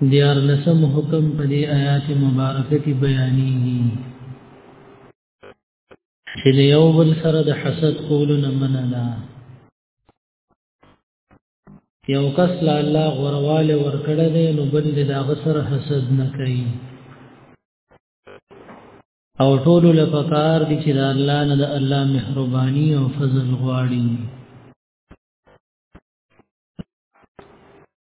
دیار لسم حکم په دې آیات مبارکه کې بیانېږي چې د یو بل سره د حسد کولو نه منع ده یو کس لا الله غرواله ورکړه دی نو بل د هغه سره حسد نه کوي او ټول له پکار دي چې د الله نه د الله مهرباني او فضل غواړي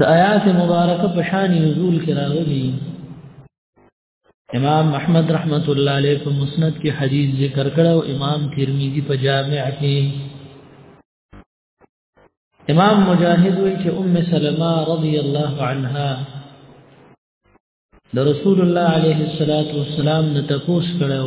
د آیات مبارکه په شان نزول کې راغلي امام احمد رحمت الله علیه په مسند کې حدیث ذکر کړو امام ترمذی په جامع کې امام مجاهد وی چې ام سلمہ رضی الله عنها د رسول الله علیه الصلاۃ والسلام نه تاسو کړو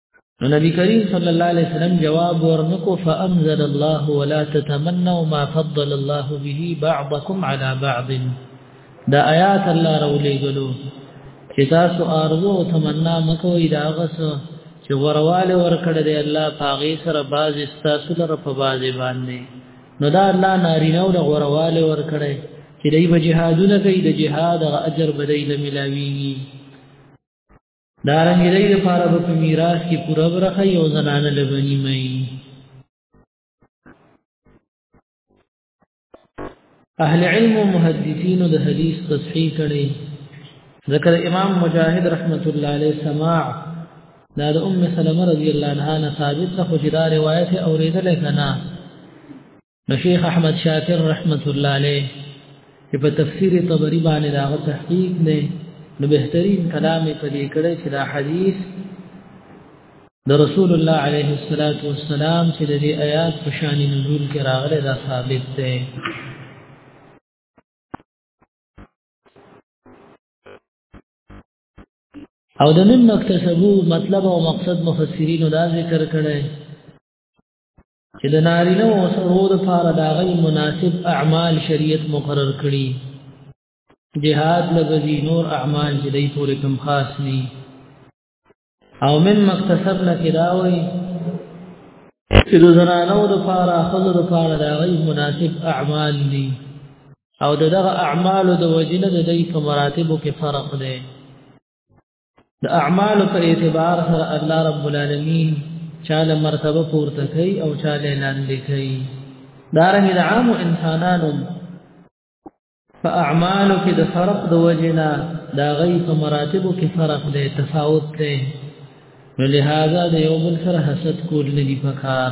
نو نبی کریم صلی الله علیه وسلم جواب ورنکو فانزل الله ولا تتمنوا ما فضل الله به بعضكم على بعض دا آیات الله رولې غلو چې تاسو ارزو او تمنا مکوئ دا غس چې ورواله ورکړ دې الله پاغي سره باز استاسو لره په باز باندې نو دا الله نارینه او ورواله ورکړ چې دای په جهادونه کوي د جهاد اجر بدایله ملاوي دا رنګ دې لپاره په میراث کې پوره برخه یو زنانه لبنی مې اهل علم او محدثین د حدیث تصحیح کړي ذکر امام مجاهد رحمت الله علیه سماع دا د ام سلمہ رضی الله عنها ثابت ته خو دا روایت اوریدل کنا نو شیخ احمد شاکر رحمت الله علیه چې په تفسیر طبری باندې دا تحقیق نه نو بهترین کلام په دې کړه چې دا حدیث د رسول الله عليه الصلاة والسلام چې د دې آیات په شان نزول کې راغلي دا ثابت دی او د نن نقطه سبو مطلب او مقصد مفسرین دا ذکر کړي چې د نارینه او سړو لپاره دا غي مناسب اعمال شریعت مقرر کړي جهاد لغزي نور اعمال چې دای پورې کم خاص ني او من مختصرنا کراوي چې د زنانو لپاره خزو لپاره دا غي مناسب اعمال دي او دغه اعمال د وجنه د دې په مراتبو کې فرق دی د اعمال په اعتبار سره الله رب العالمین چاله مرتبه پورته کوي او چاله لاندې کوي دارنګ د عام انسانانو په اعمالو کې د فرق د وجنا دا غي په مراتبو کې فرق دی تفاوت دی نو لہذا د یو بل سره حسد کول نه دی پکار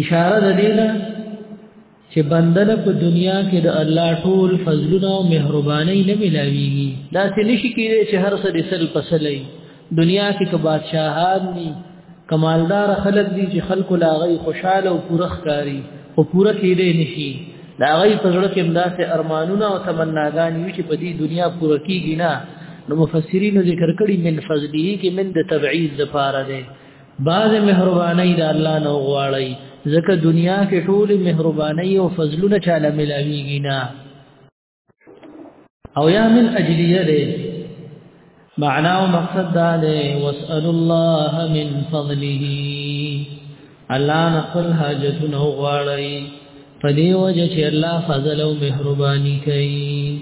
اشاره د دې ده چې بندل په دنیا کې د الله ټول فضلونه او مهرباني نه ملاويږي دا څه نشي کېږي چې هر څه د سل پسلې دنیا کې که بادشاہان ني کمالدار خلک دي چې خلکو لاغي خوشاله او پوره ښکاری او پوره کېدې نشي دا غي په زړه کې مداسه ارمانونه او تمناګانې وي چې په دې دنیا پوره کېږي نه نو مفسرین ذکر کړي من فضله کې من د تبعیض لپاره ده باز مهرباني د الله نو غواړي ځکه دنیا کې ټول مهرباني او فضلونه چاله ملاويږي نه او یا من اجلیه ده معنا او مقصد دا ده واسال الله من فضله الله نقل حاجتونه غواړي په دې وجه چې الله فضل او مهرباني کوي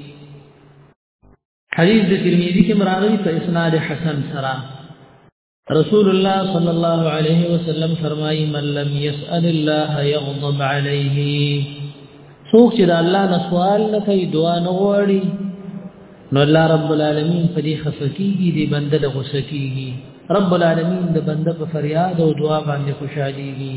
حدیث د ترمذی کې مراغلی په اسناد حسن سره رسول الله صلی الله علیه وسلم فرمایي من لم يسأل الله يغضب عليه څوک چې د الله نه سوال نه کوي دعا نه غواړي نو الله رب العالمین په دې خفقېږي دې بنده د غوسه کېږي رب العالمین د بنده په فریاد او دعا باندې خوشاليږي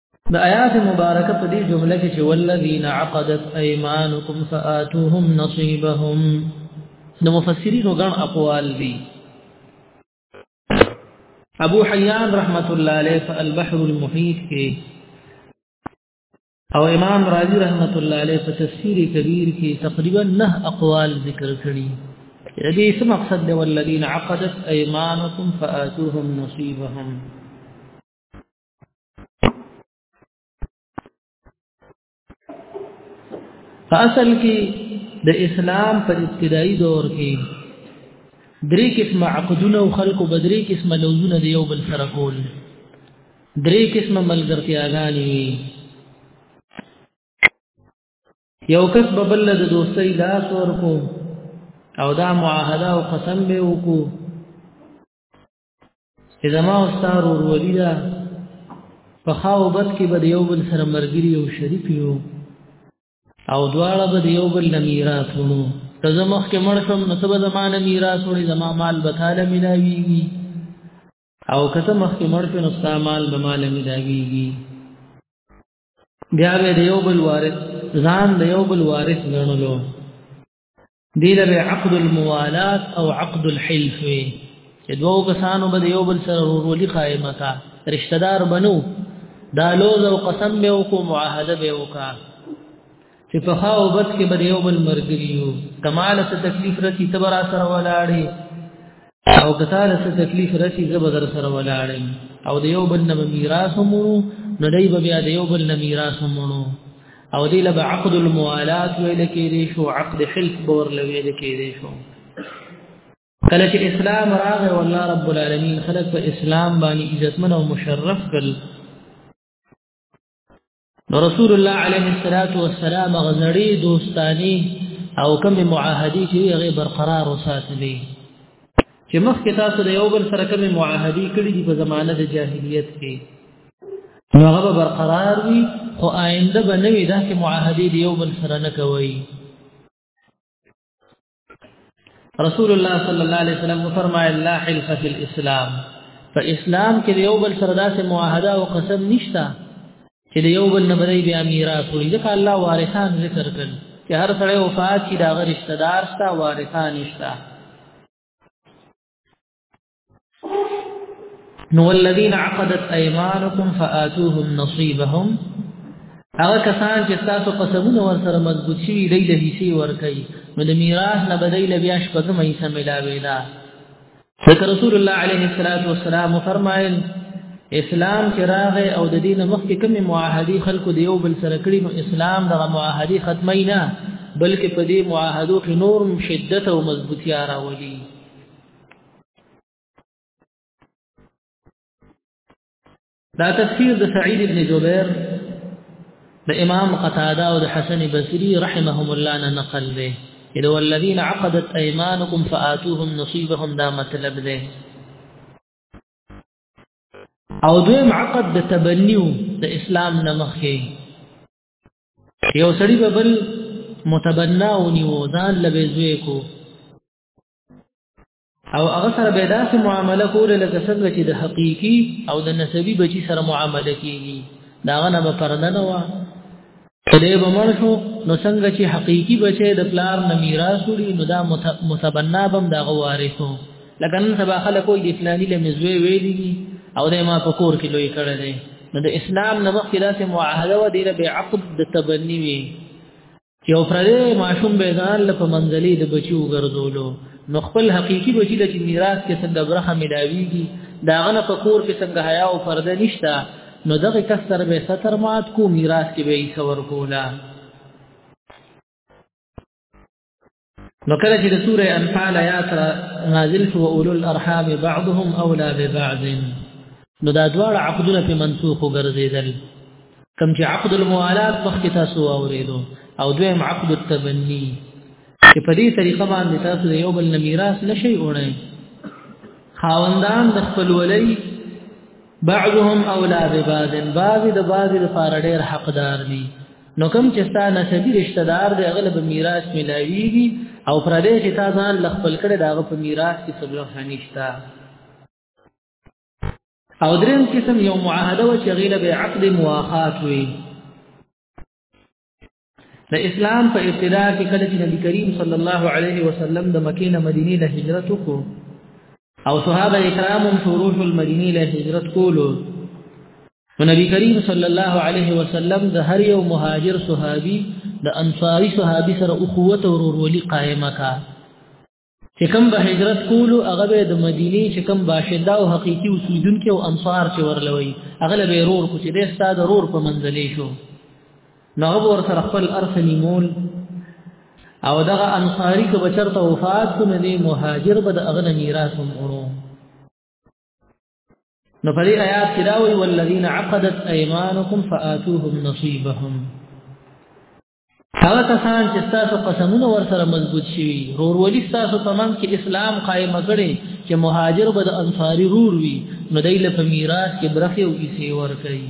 د آیات مبارکه په دې جمله کې چې والذین عقدت ايمانکم فآتوهم نصيبهم د مفسرینو ګڼ اقوال دي ابو حیان رحمت الله علیه په البحر المحیط کې او امام رازی رحمت الله علیه په تفسیر کبیر کې تقریبا نه اقوال ذکر کړي دې څه مقصد دی والذین عقدت ايمانکم فآتوهم نصيبهم اصل کې د اسلام په ابتدایي دور کې درې قسم عقدونه او خلق بدرې قسم لوزونه دی یو بل سره کول درې قسم ملګرتیاګانی یو کس ببل د دوستۍ لاس ورکو او دا معاهده او قسم به وکړو چې زما او ستار ورولي ده په خاو بد کې به یو بل سره مرګري او شریک یو او دواړه به یو بل نه میراث وړو ته زموږ کې مړ شم نو ته به زمانه میراث وړي زما مال به تعالی ملاويږي او کته مخ کې مړ شو نو ستا مال به مال ملاويږي بیا به یو بل وارث ځان د یو بل وارث غنلو دی له عقد الموالات او عقد الحلف چې دوه کسانو به یو بل سره ورولي قائمه کا رشتہ دار بنو دا لوز او قسم به او کو معاهده به وکا چې په خاو بد کې به یو بل مرګ یو کمال څه تکلیف رتی تبرا سره ولاړی او کتاله څه تکلیف رسی زبر در سره ولاړم او د یو بل نه میراث مو نه دی بیا د یو بل نه میراث مو او دی لب عقد الموالات ویل کې دی شو عقد حلف بور لوي دی کې دی شو کله چې اسلام راغی والله رب العالمین خلق په اسلام باندې عزتمن او مشرف کړ نو رسول الله عليه الصلاه والسلام غزړي دوستاني او کوم معاهدي چې هغه برقرار وساتلې چې مخکې تاسو د یو بل سره کوم معاهدي کړې دي په زمانه د جاهلیت کې نو هغه برقرار وي خو آینده به نوې داسې معاهدي دی یو بل سره نه کوي رسول الله صلی الله علیه وسلم فرمایل لا حلف فی الاسلام فاسلام کې یو بل سره داسې معاهده او قسم نشته چې د یو بل نه بدای بیا میراث وي ځکه الله وارثان ذکر کړ چې هر سړی وفات شي دا غرشتہ دار شته وارثان نشته نو الذين عقدت ايمانكم فاتوهم نصيبهم هغه کسان چې تاسو قسمونه ور سره مضبوط شي دی له هیڅ ور کوي نو د میراث نه بدایل بیا شپږم حصہ ملاوي دا ذکر رسول الله عليه الصلاه والسلام فرمایل اسلام چې راغی او د دین مخکې کوم معاهدي خلکو دی یو بل سره کړی نو اسلام دغه معاهدي ختمه نه بلکې په دې معاهدو کې نور شدت او مضبوطی راولي دا تفسیر د سعید ابن جبیر د امام قتاده او د حسن بصری رحمهم الله نه نقل دی اذا والذین عقدت ايمانكم فآتوهم نصيبهم دا مطلب دی او دویم عقد د تبنیو د اسلام نه مخکې یو سړی به بل متبنا ونیو ځان لبه زوی کو او هغه سره به داسې معامله کوله لکه څنګه چې د حقيقي او د نسبي بچي سره معامله کیږي دا غنه به پرده نه و کله به مړ شو نو څنګه چې حقيقي بچي د پلار نه میراث وړي نو دا متبنا بم دا وارثو لکه نن سبا خلکو د اسلامي لمزوي ویلي او د ما په کور کې لوی کړی دی نو د اسلام نه مخکې داسې معاهده و دی له عقد د تبنی وی یو پردې ماشوم به ځان له په منځلي د بچو ګرځولو نو خپل حقيقي بچی د میراث کې څنګه برخه ملاويږي دا غنه په کور کې څنګه حیا او پرده نشتا نو دغه کس سره به ستر مات کو میراث کې به یې څور کولا نو کله چې د سوره انفال آیات نازل شو اولو الارحام بعضهم اولى ببعض نو دا دواړه عقدونه په منسوخ ګرځیدل کم چې عقد الموالات مخکې تاسو اوریدو او دویم عقد التبنی چې په دې طریقه باندې تاسو یو بل میراث نشي وړئ خاوندان د خپل ولي بعضهم اولا ببعض بعض د بعض لپاره ډېر حقدار دي نو کوم چې ستا نسبی رشتہ دار دی اغلب میراث ملاویږي او پر دې چې تا ځان لخپل کړي دا په میراث کې څه برخه نشته او دریم قسم یو معاهده و چې غیله به عقد مواخات وي د اسلام په ابتدا کې کله چې نبی کریم صلی الله علیه وسلم د مکې نه مدینې ته هجرت وکړو او صحابه کرام شروع المدینې له هجرت کولو نو نبی کریم صلی الله علیه وسلم د هر یو مهاجر صحابي د انصاری صحابي سره اخوت او ورورولي قائمه کا چې کوم به هجرت کولو هغه به د مدینه چې کوم باشنده او حقيقي اوسیدونکو او انصار چې ورلوي هغه به رور کو چې د استاد رور په منځلې شو نو هغه ور سره خپل ارسنی مول او دغه انصاری که بچرته وفات کو نه دی مهاجر به د اغنه میراث هم ورو نو په دې آیات کې دا وی والذین عقدت ايمانکم فآتوهم نصيبهم هغه کسان چې تاسو قسمونه ورسره مضبوط شي رورولي تاسو په منځ کې اسلام قائم کړي چې مهاجر به د انصاری رور وي نو دای له میراث کې برخه او کیسه ور کوي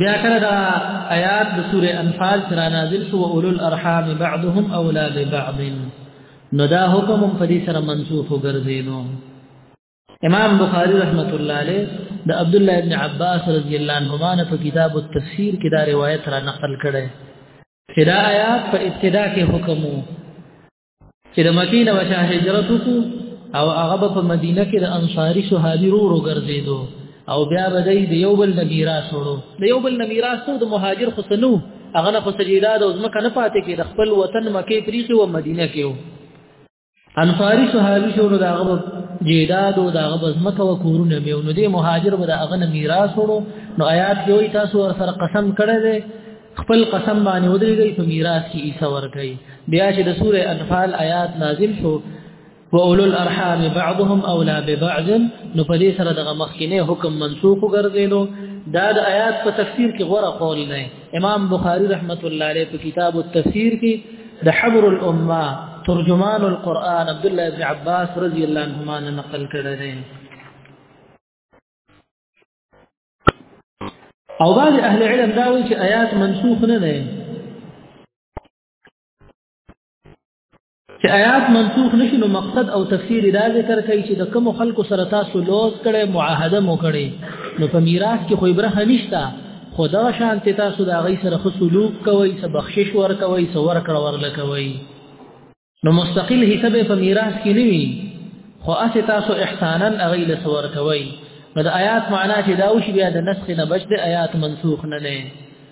بیا کړه دا آیات د سوره انفال سره نازل شو اولو الارحام بعضهم اولاد بعض نو دا حکم په دې سره منسوخ وګرځیدو امام بخاری رحمت الله علیه د عبد الله ابن عباس رضی الله عنهما نه په کتاب التفسیر کې دا روایت را نقل کړي چې دا آیات په ابتدا کې حکم وو چې د مدینه وشه هجرت وکړو او هغه په مدینه کې د انصاری صحابي ورو ګرځیدو او بیا به دی د یو بل نمیراث وړو د یو بل نمیراث ته د مهاجر خسنو هغه نه خسجیدا د عظمه کنه پاتې کې د خپل وطن مکه پریخي و مدینه کې انصاری صحابي شو نو داغه جیداد او داغه بزمکه و کورونه میو نو دې مهاجر به داغه نه میراث وړو نو آیات کې وایي تاسو ور سره قسم کړی دی خپل قسم باندې ودرېږي په میراث کې ایسا ورکړي بیا چې د سوره انفال آیات نازل شو واولو الارحام بعضهم اولى ببعض نو په دې سره دغه مخکینه حکم منسوخ ګرځیدو دا د آیات په تفسیر کې غوړه قول نه امام بخاری رحمت الله علیه په کتاب التفسیر کې د حبر الامه ترجمان القرآن عبد الله ابن عباس رضی الله عنهما نقل کړی دی او بعض اهل علم دا وایي چې آیات منسوخ نه دي چې آیات منسوخ نشي نو مقصد او تفسیر دا ذکر کوي چې د کوم خلکو سره تاسو لوز کړي معاهده مو کړي نو په میراث کې خو برخه نشته خدا شان ته تاسو دا غي سره خو سلوک کوي سه بخشش ور کوي سه ور کړ ور لکوي نو مستقل حساب په میراث کې نه وي خو اسه تاسو احسانا اغي له سور کوي نو د آیات معنا چې دا وشي بیا د نسخ نه بچ د آیات منسوخ نه نه